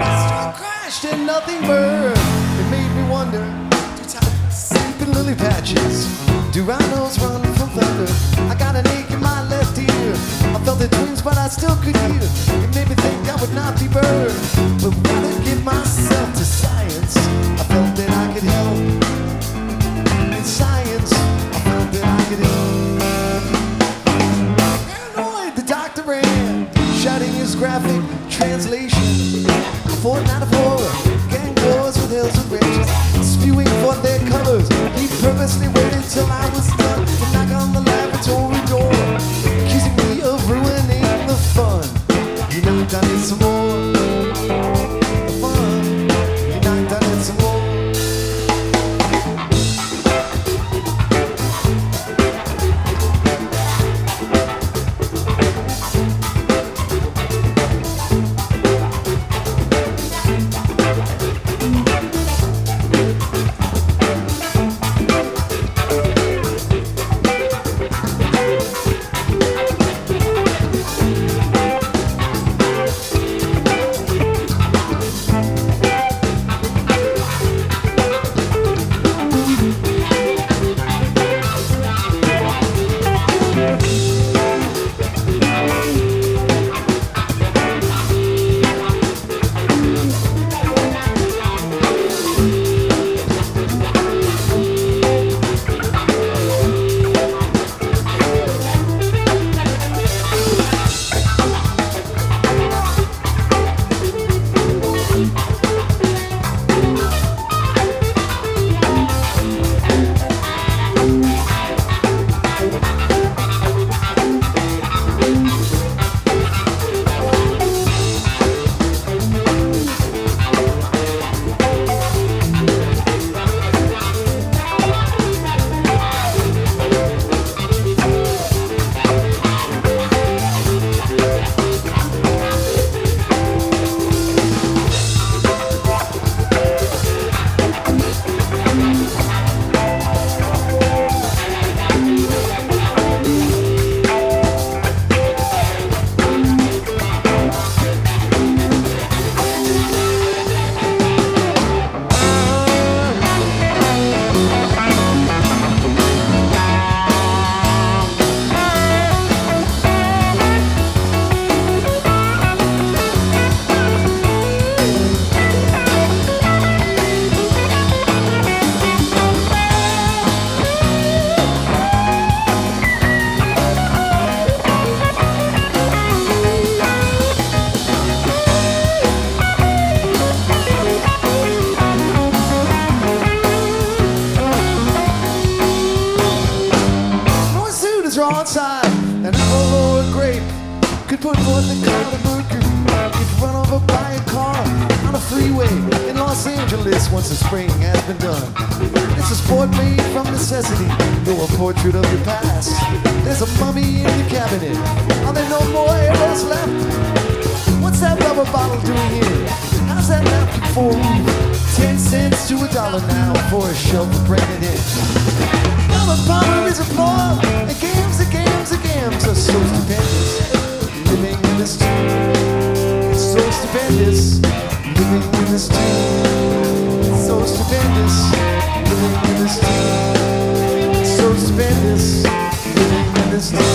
Storm crashed and nothing burned. It made me wonder. Do lily patches? Do rhinos run from thunder? I got an ache in my left ear. I felt the twins, but I still could hear. It made me think I would not be burned. But when I give myself to science, I felt that I could help. In science, I felt that I could help. Paranoid, the doctor ran, shouting his graphic translation. Fortnight of horror, gang wars with hills and ranges, spewing forth their colors. He purposely waited till I was and apple or a grape could put forth the cloud of mercury. If run over by a car on a freeway in Los Angeles once the spring has been done. It's a sport made from necessity, no a portrait of your past. There's a mummy in the cabinet. Are there no more arrows left? What's that rubber bottle doing here? How's that napkin for? To a dollar now for a shelf of branded in. Now the power is applaud. The games, the games, the games are so stupendous. Living in this town, it's so stupendous. Living in this town, it's so stupendous. Living in this town, it's so stupendous. Living in this town.